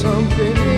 something.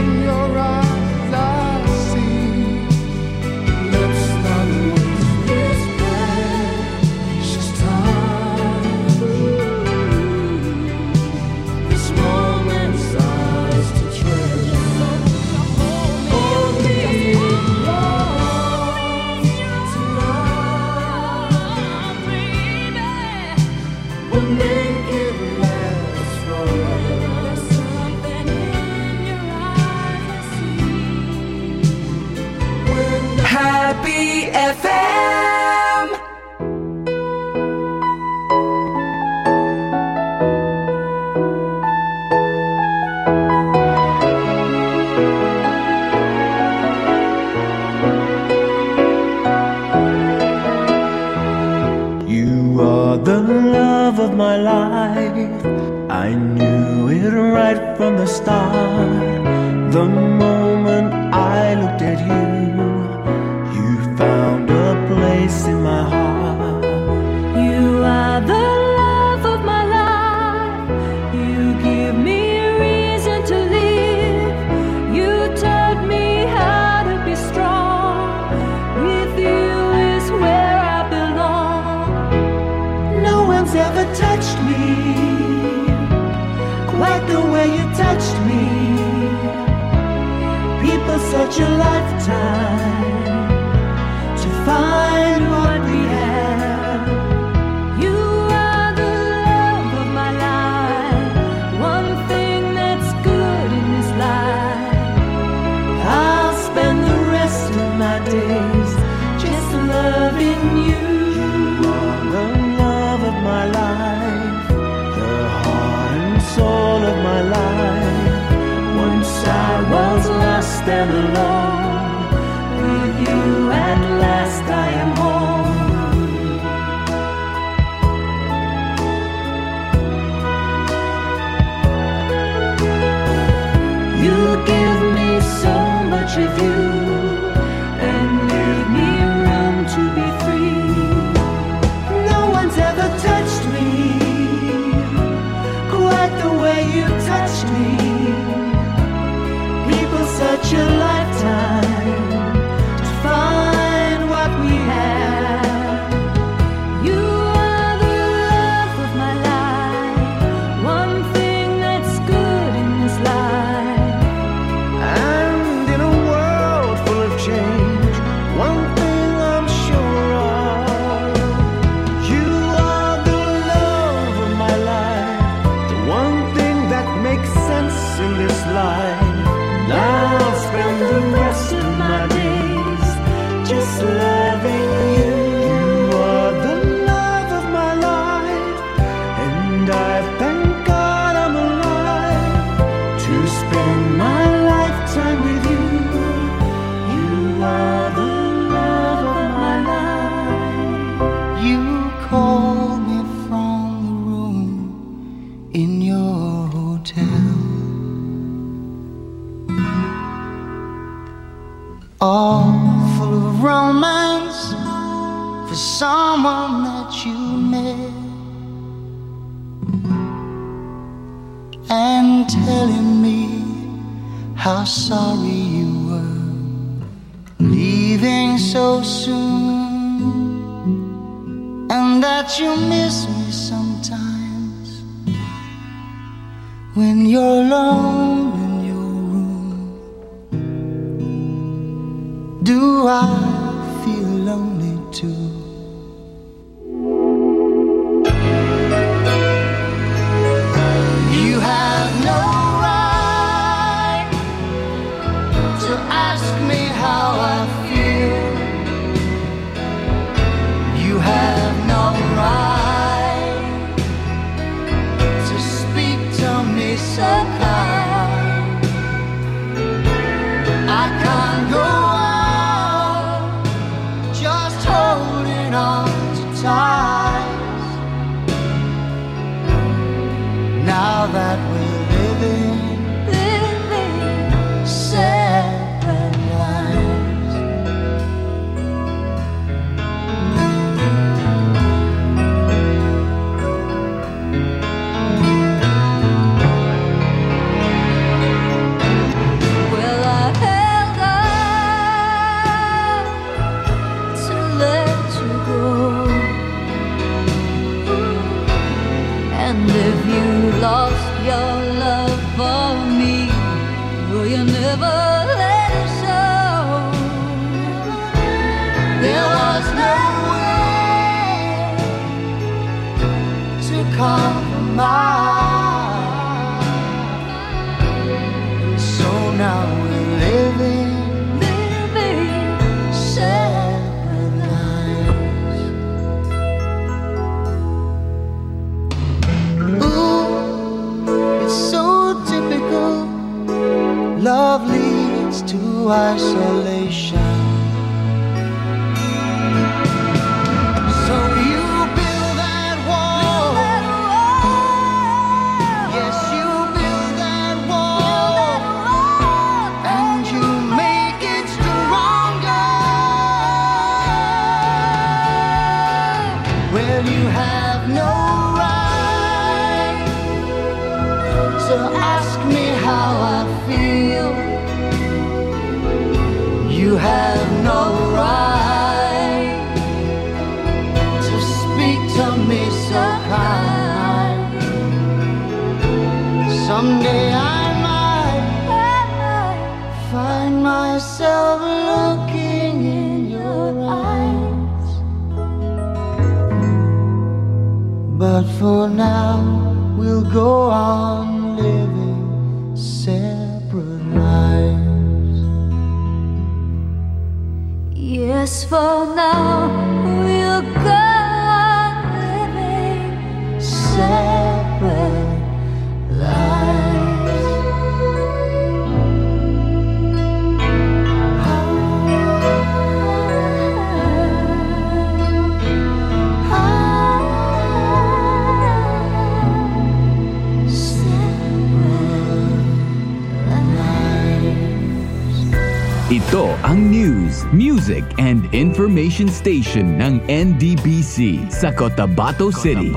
Information station ng NDBC sa Cotabato City.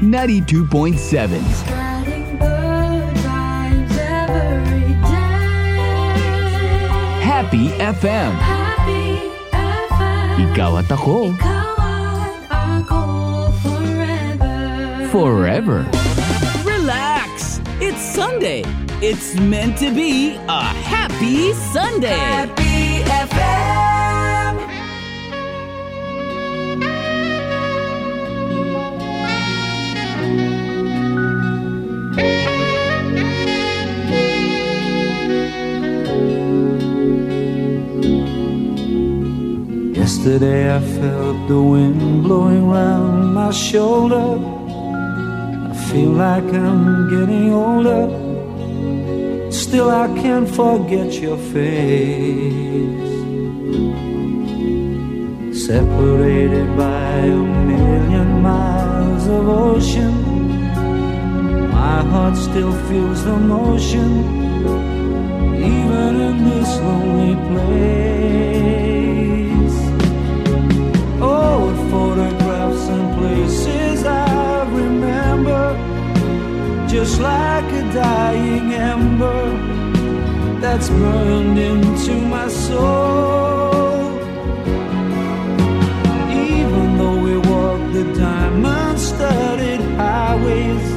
92.7 vibes every day. Happy FM. Happy FM. Ikaw at ako. Ikaw at ako forever. Forever. Relax! It's Sunday. It's meant to be a happy Sunday. Happy FM. Yesterday I felt the wind blowing round my shoulder. I feel like I'm getting older. Still I can't forget your face. Separated by a million miles of ocean. My heart still feels the motion, even in this lonely place. Places I remember, just like a dying ember that's burned into my soul. Even though we walk the diamond studded highways,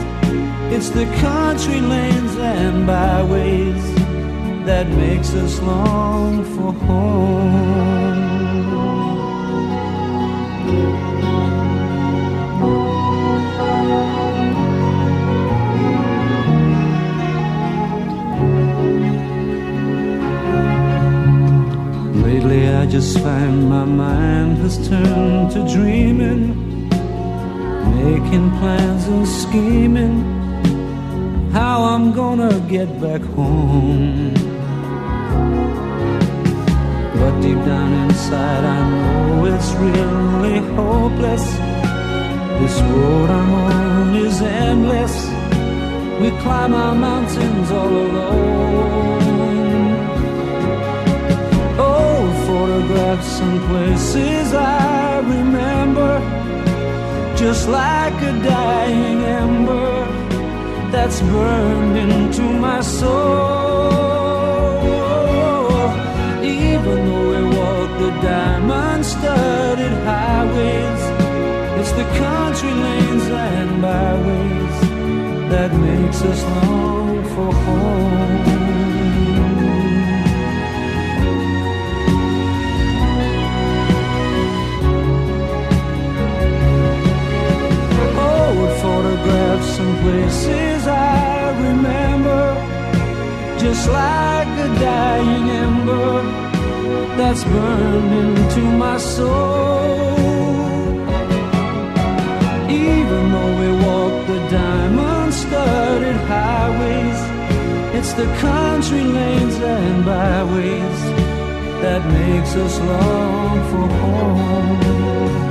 it's the country lanes and byways that makes us long for home. Just find my mind has turned to dreaming, making plans and scheming how I'm gonna get back home. But deep down inside, I know it's really hopeless. This road I'm on is endless. We climb our mountains all alone. Photographs and places I remember, just like a dying ember that's burned into my soul. Even though we walk the diamond-studded highways, it's the country lanes and byways that makes us long for home. And places I remember, just like a dying ember that's burned into my soul. Even though we walk the diamond-studded highways, it's the country lanes and byways that makes us long for home.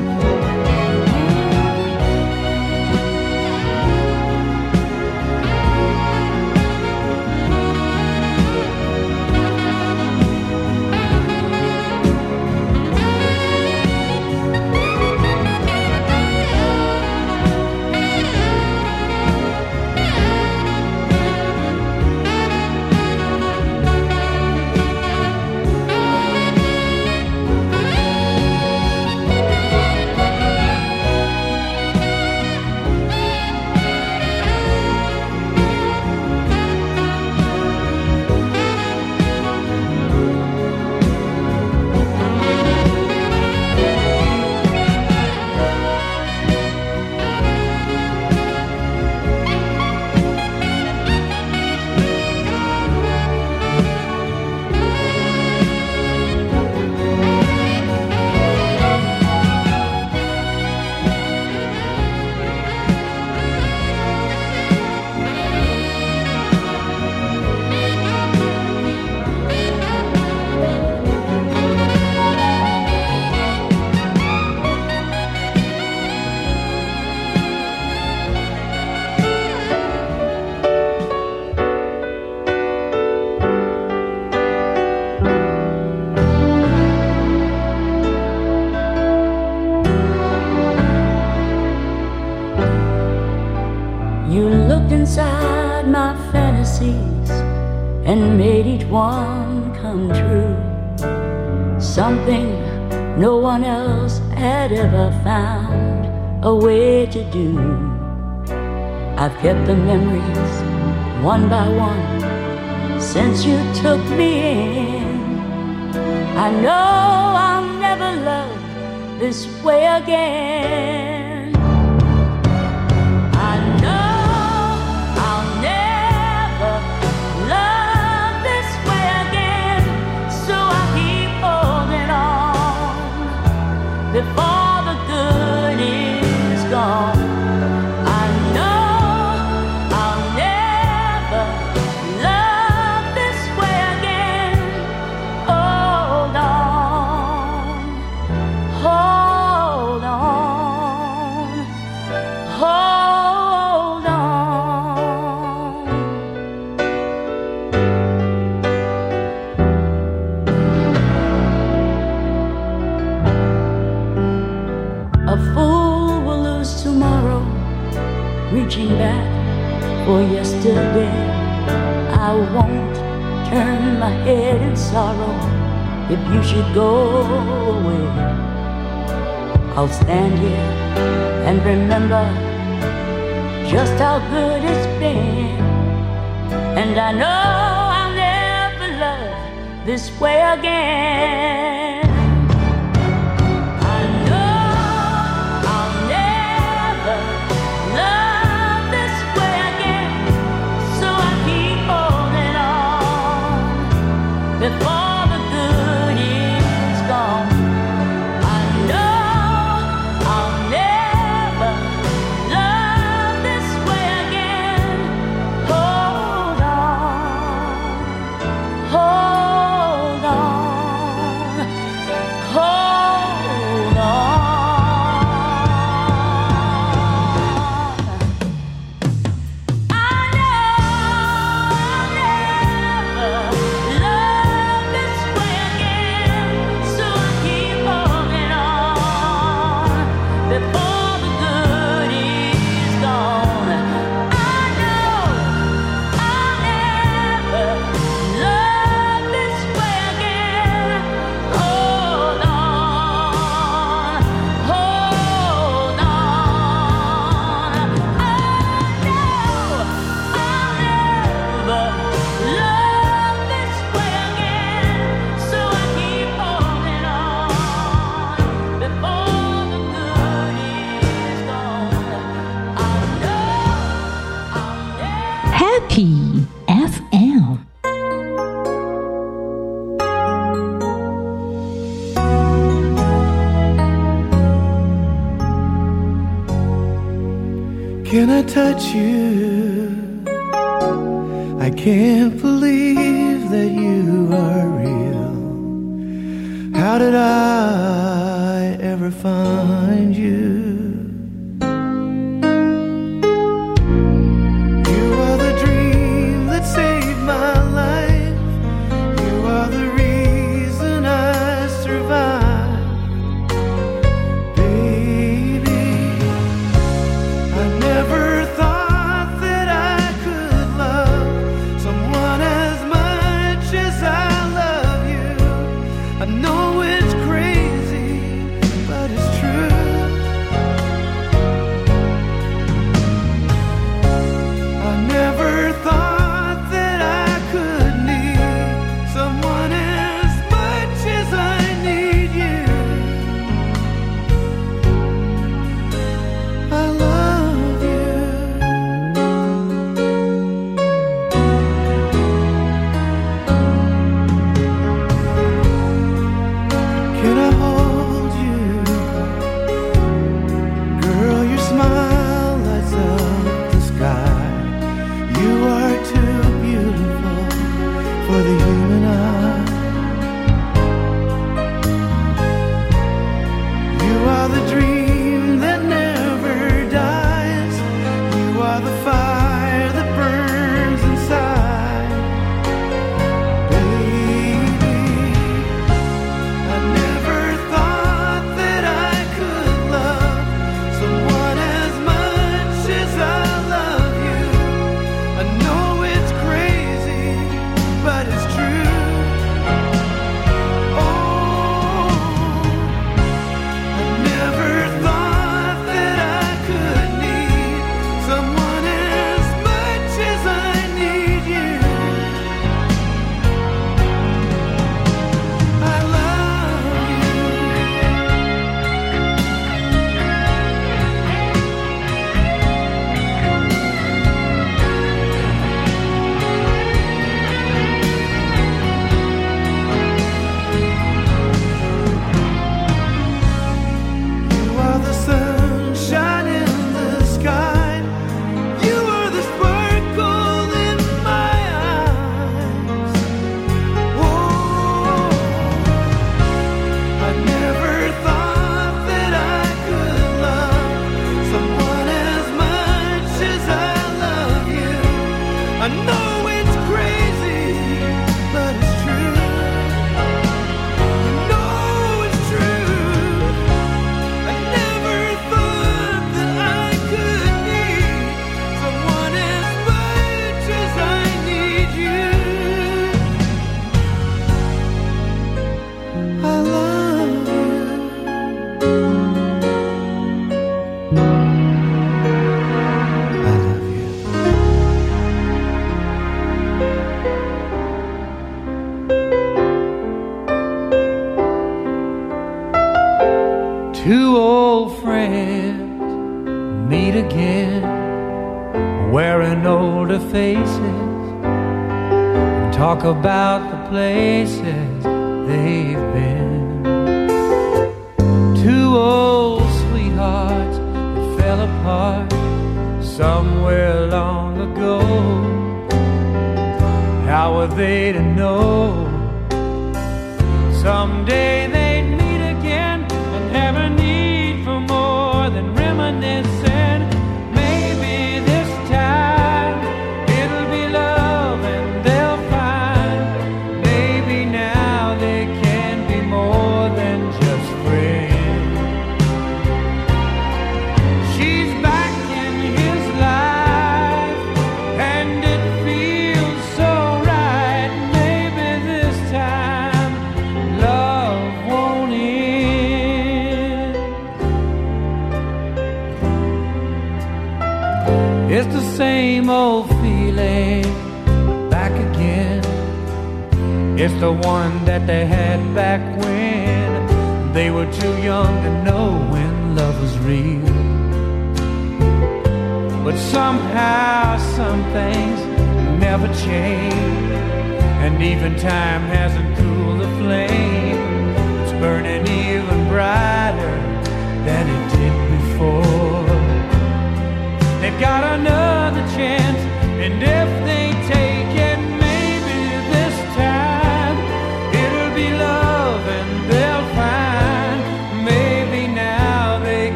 Do. I've kept the memories one by one since you took me in. I know I'll never love this way again. Head in sorrow if you should go away. I'll stand here and remember just how good it's been. And I know I'll never love this way again.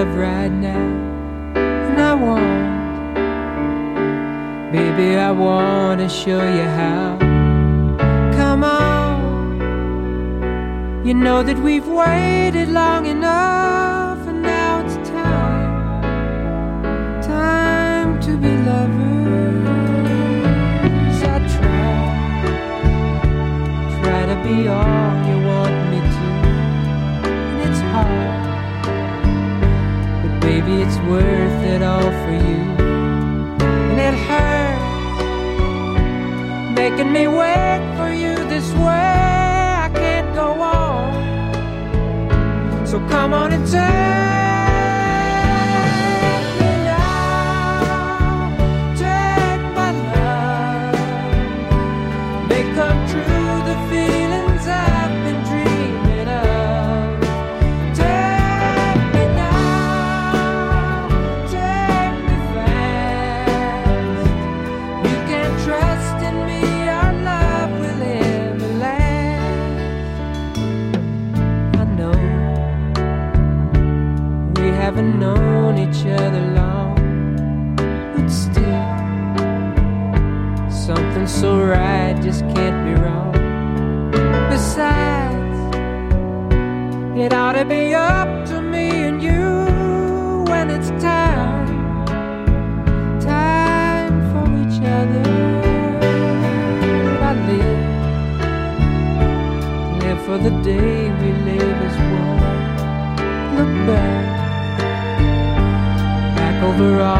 Love right now. And I want, baby, I want to show you how. Come on. You know that we've waited long enough, and now it's time. Time to be lovers. I try, try to be all baby, it's worth it all for you. And it hurts, making me wait for you this way. I can't go on. So come on and take up to me and you when it's time, time for each other. I live, live for the day we live as one. Look back, back over all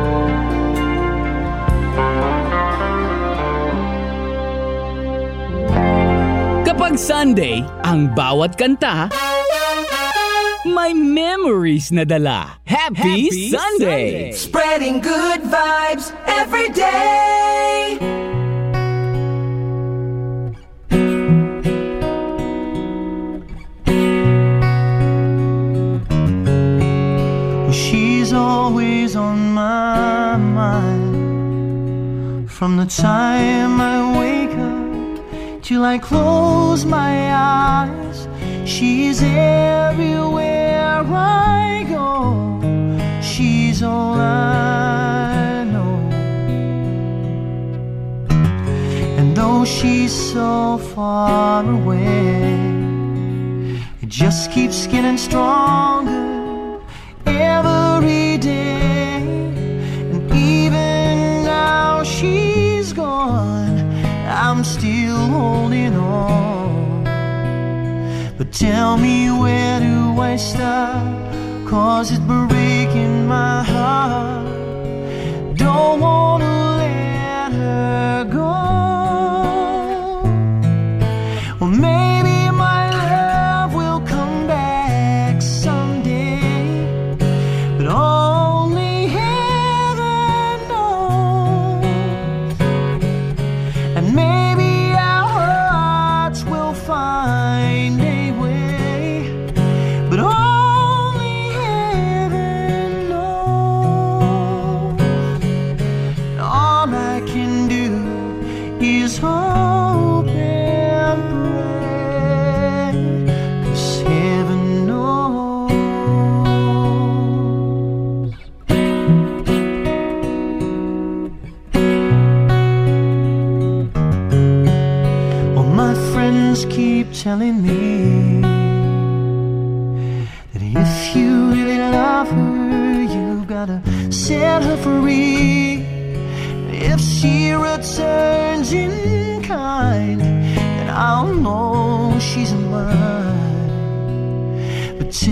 Kapag Sunday, ang bawat kanta may memories na dala. Happy, Sunday! Spreading good vibes every day. She's always on my mind From the time I wake till I close my eyes. She's everywhere I go. She's all I know. And though she's so far away It just keeps getting stronger every I'm still holding on. But tell me where do I start? Cause it's breaking my heart. Don't wanna let her go.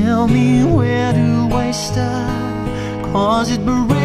Tell me where do I start? Cause it breaking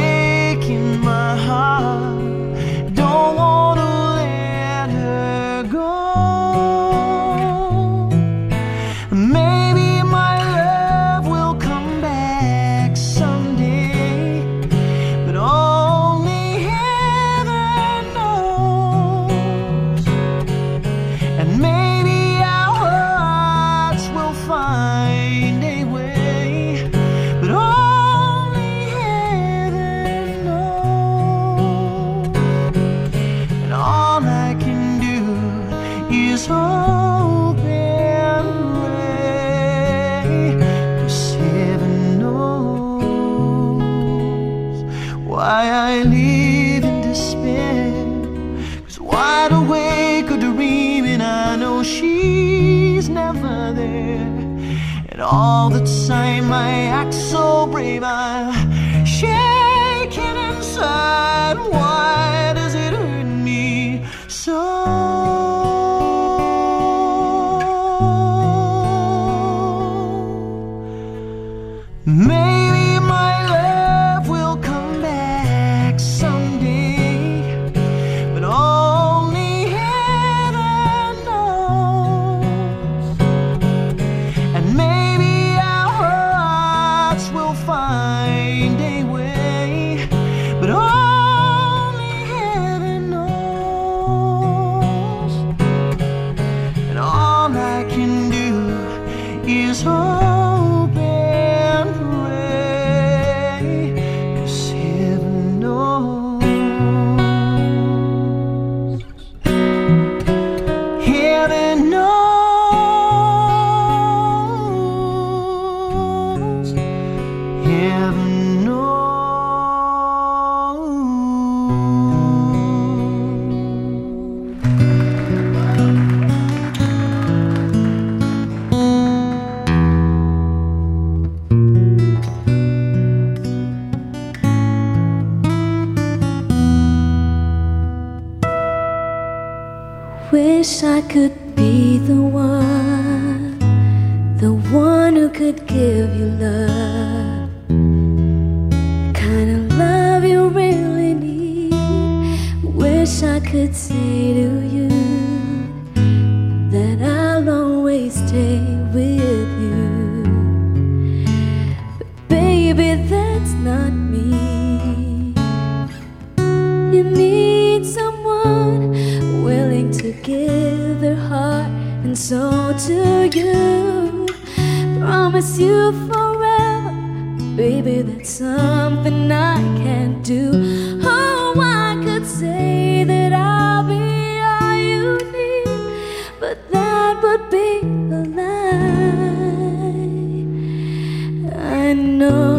know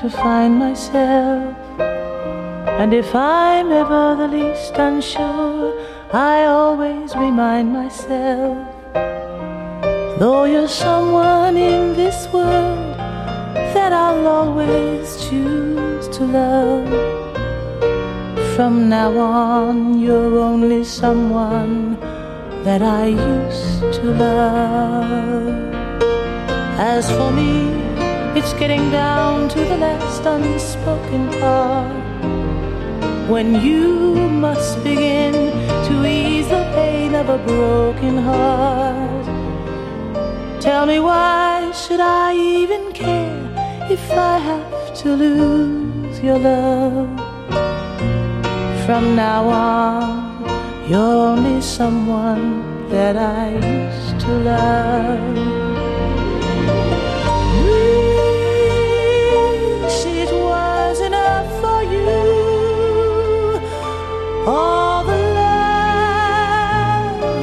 to find myself, and if I'm ever the least unsure, I always remind myself, though you're someone in this world that I'll always choose to love. From now on, you're only someone that I used to love. As for me, it's getting down to the last unspoken part. When you must begin to ease the pain of a broken heart. Tell me why should I even care if I have to lose your love? From now on, you're only someone that I used to love. All the love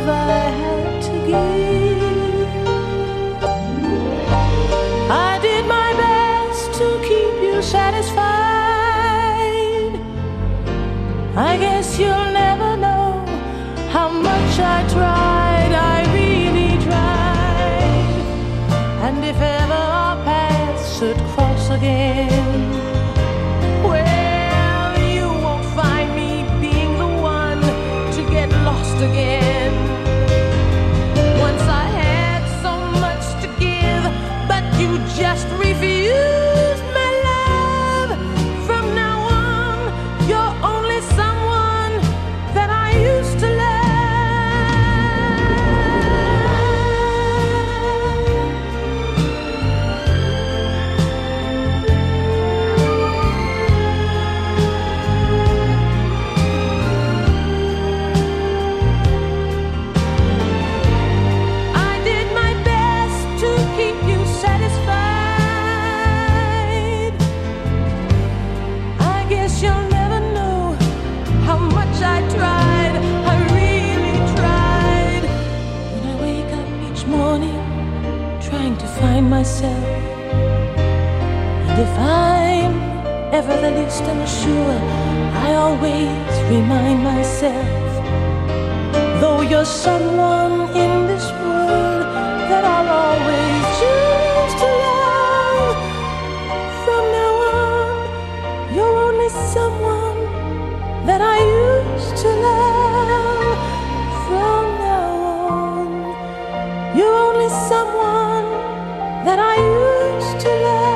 I had to give. I did my best to keep you satisfied. I guess you'll never know how much I tried. I really tried. And if ever our paths should cross again, ever the least unsure, I always remind myself. Though you're someone in this world that I'll always choose to love, from now on, you're only someone that I used to love. From now on, you're only someone that I used to love.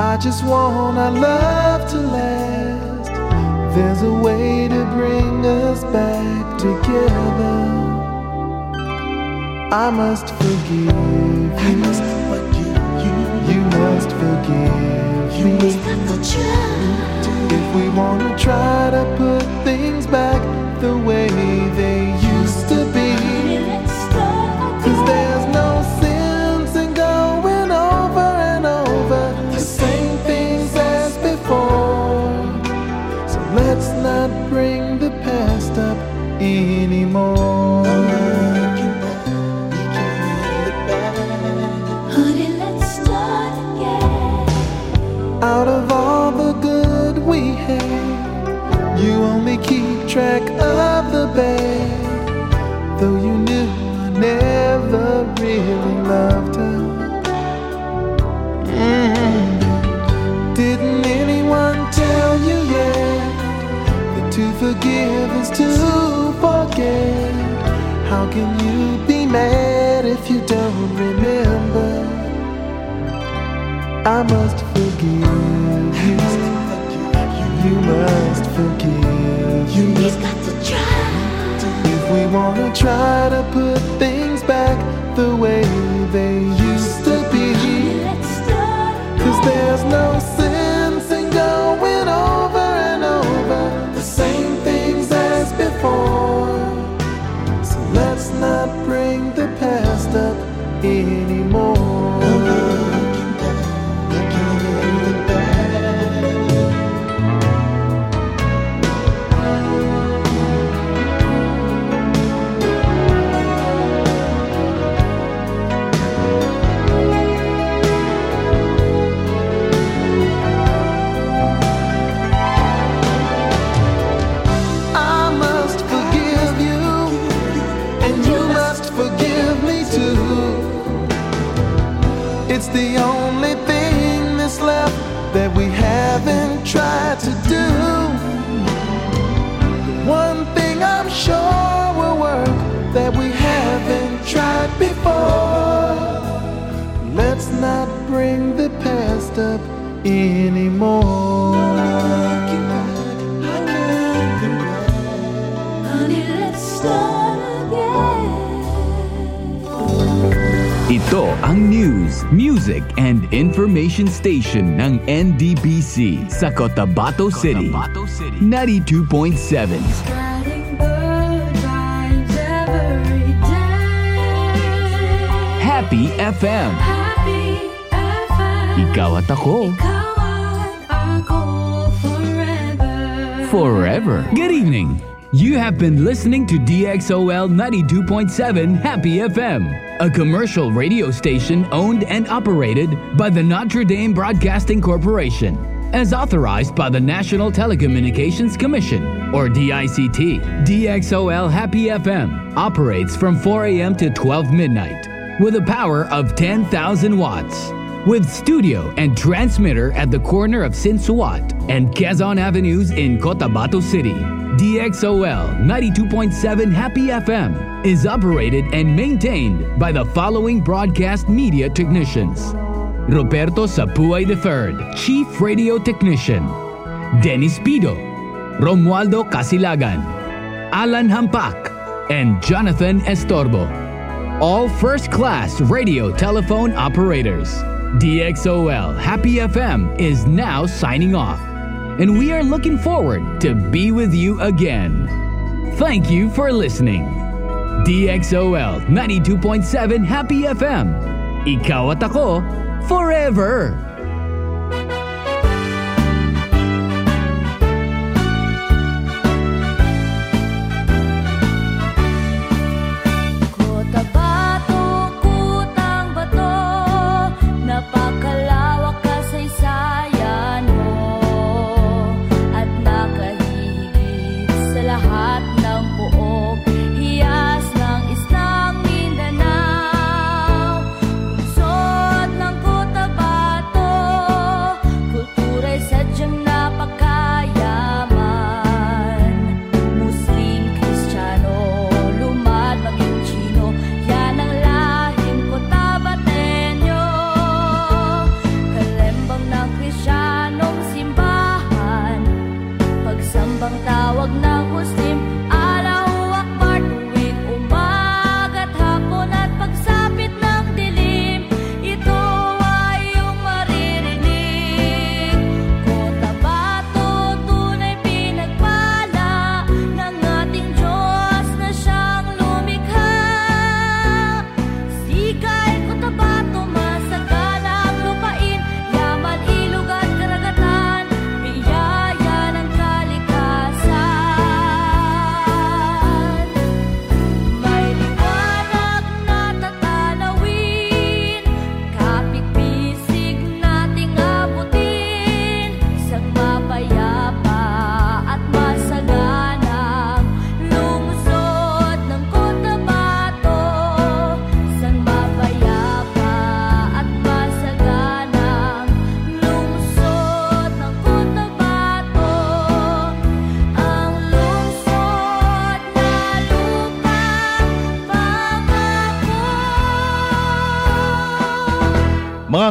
I just want our love to last. There's a way to bring us back together. I must forgive. I must forgive you. You must forgive you me. Must if we wanna try to put things back the way wanna try to put things back the way they used to be. Cause there's no sense in going over and over the same things as before. So let's not bring the past up anymore. Ito ang news, music, and information station ng NDBC sa Cotabato City. 92.7 Writing bird rhymes every day. Happy FM. Happy FM. Ikaw at ako. Ikaw at ako forever. Forever. Good evening. You have been listening to DXOL 92.7 Happy FM, a commercial radio station owned and operated by the Notre Dame Broadcasting Corporation, as authorized by the National Telecommunications Commission, or DICT. DXOL Happy FM operates from 4 a.m. to 12 midnight with a power of 10,000 watts. With studio and transmitter at the corner of Sinsuat and Quezon Avenues in Cotabato City, DXOL 92.7 Happy FM is operated and maintained by the following broadcast media technicians. Roberto Sapuay III, Chief Radio Technician, Dennis Pido, Romualdo Casilagan, Alan Hampak, and Jonathan Estorbo. All first class radio telephone operators. DXOL Happy FM is now signing off, and we are looking forward to be with you again. Thank you for listening. DXOL 92.7 Happy FM. Ikaw at ako forever.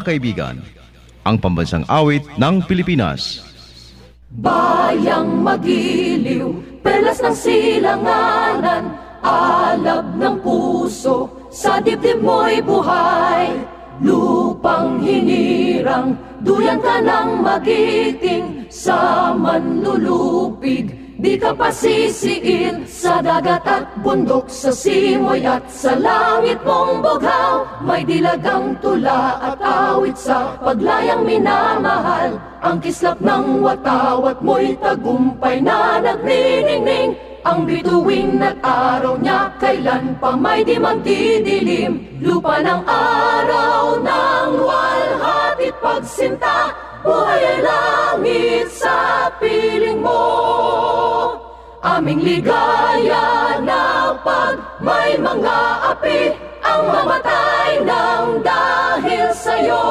Kaibigan, ang pambansang awit ng Pilipinas. Bayang magiliw, perlas ng silanganan, alab ng puso, sa dibdib mo'y buhay. Lupang hinirang, duyan ka ng magiting, sa manlulupig, di ka pasisiil, sa dagat at bundok, sa simoy at sa langit mong bughaw. May dilagang tula at awit sa paglayang minamahal, ang kislap ng watawat mo'y tagumpay na nagniningning. Ang bituin at araw niya kailan pa may di magdidilim? Lupa ng araw ng luwalhati't pagsinta Buhay ay langit sa piling mo. Aming ligaya na pag may mga api Ang mamatay ng dahil sa'yo